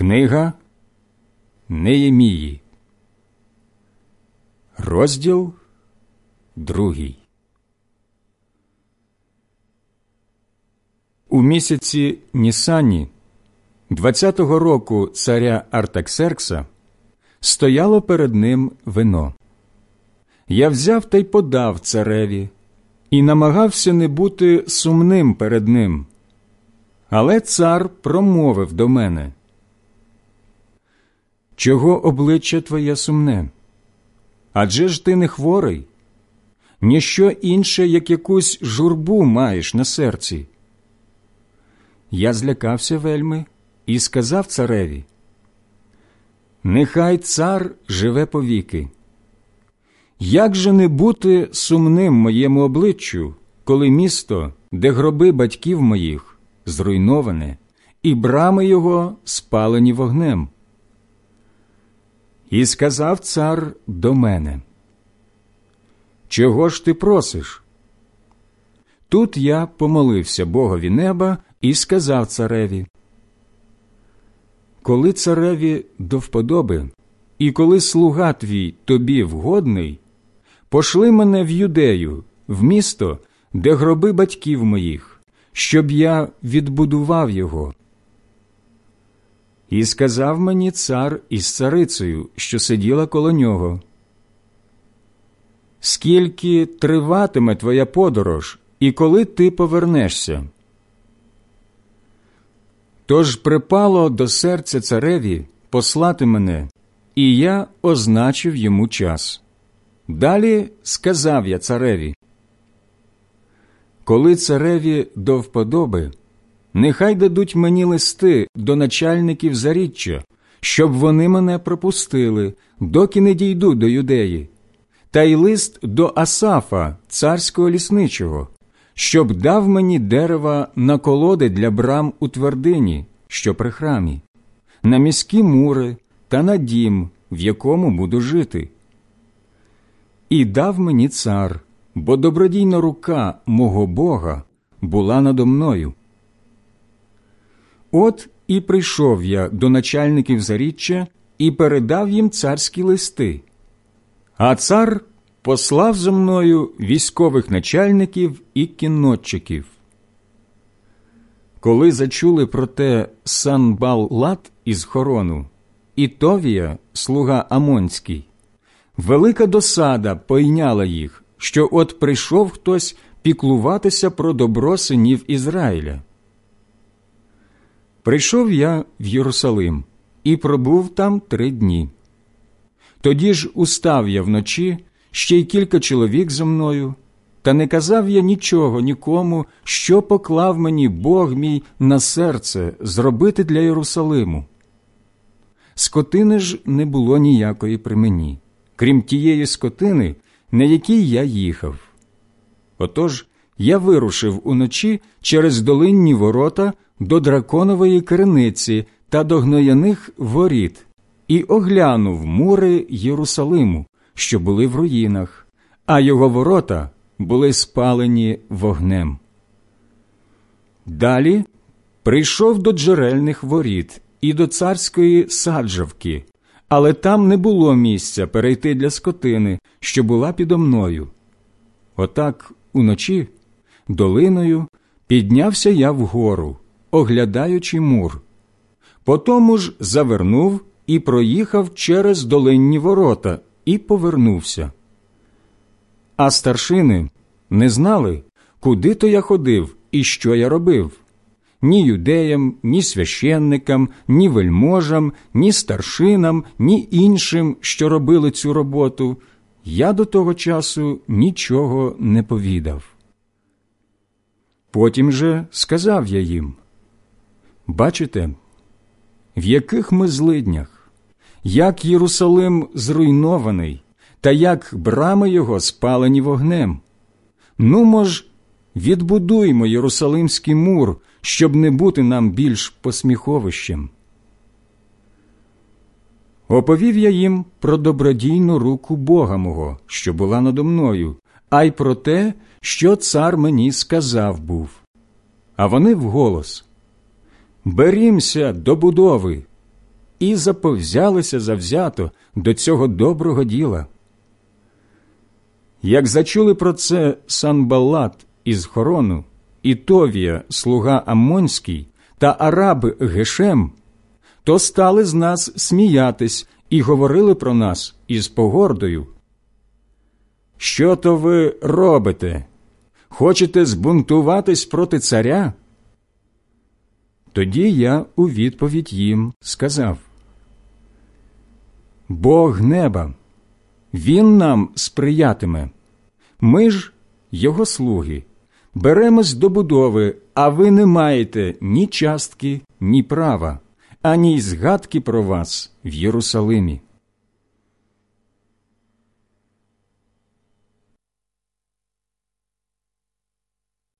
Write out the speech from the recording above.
Книга Неємії, розділ другий. У місяці Нісані 20-го року царя Артаксеркса стояло перед ним вино. Я взяв та й подав цареві і намагався не бути сумним перед ним. Але цар промовив до мене Чого обличчя твоє сумне? Адже ж ти не хворий, ніщо інше, як якусь журбу маєш на серці. Я злякався вельми і сказав цареві Нехай цар живе повіки. Як же не бути сумним моєму обличчю, коли місто, де гроби батьків моїх, зруйноване, і брами його спалені вогнем? І сказав цар до мене, Чого ж ти просиш? Тут я помолився Богові неба і сказав цареві, Коли цареві до вподоби, і коли слуга твій тобі вгодний, пошли мене в юдею, в місто, де гроби батьків моїх, щоб я відбудував його. І сказав мені цар із царицею, що сиділа коло нього. Скільки триватиме твоя подорож, і коли ти повернешся? Тож припало до серця цареві послати мене, і я означив йому час. Далі сказав я цареві, коли цареві до вподоби, нехай дадуть мені листи до начальників заріччя, щоб вони мене пропустили, доки не дійду до юдеї, та й лист до Асафа, царського лісничого, щоб дав мені дерева на колоди для брам у твердині, що при храмі, на міські мури та на дім, в якому буду жити. І дав мені цар, бо добродійна рука мого Бога була надо мною. От і прийшов я до начальників заріччя і передав їм царські листи, а цар послав за мною військових начальників і кіннотчиків. Коли зачули про те Санбаллат із Хорону, і Товія, слуга Амонський, велика досада пойняла їх, що от прийшов хтось піклуватися про добро синів Ізраїля. Прийшов я в Єрусалим і пробув там три дні. Тоді ж устав я вночі ще й кілька чоловік зо мною, та не казав я нічого нікому, що поклав мені Бог мій на серце зробити для Єрусалиму. Скотини ж не було ніякої при мені, крім тієї скотини, на якій я їхав. Отож я вирушив уночі через долинні ворота до драконової криниці та до гнояних воріт і оглянув мури Єрусалиму, що були в руїнах, а його ворота були спалені вогнем. Далі прийшов до джерельних воріт і до царської саджавки, але там не було місця перейти для скотини, що була підо мною. Отак уночі долиною піднявся я вгору, оглядаючи мур. Потому ж завернув і проїхав через долинні ворота і повернувся. А старшини не знали, куди то я ходив і що я робив. Ні юдеям, ні священникам, ні вельможам, ні старшинам, ні іншим, що робили цю роботу, я до того часу нічого не повідав. Потім же сказав я їм Бачите, в яких ми злиднях, як Єрусалим зруйнований, та як брами його спалені вогнем. Ну, мож, відбудуймо Єрусалимський мур, щоб не бути нам більш посміховищем. Оповів я їм про добродійну руку Бога мого, що була надо мною, а й про те, що цар мені сказав був. А вони вголос Берімся до будови, і заповзялися завзято до цього доброго діла. Як зачули про це Санбалат із Хорону, і Товія, слуга Амонський, та араб Гешем, то стали з нас сміятись і говорили про нас із погордою. Що то ви робите? Хочете збунтуватись проти царя? Тоді я у відповідь їм сказав Бог неба, Він нам сприятиме. Ми ж, його слуги, беремось до будови, а ви не маєте ні частки, ні права, ані й згадки про вас в Єрусалимі.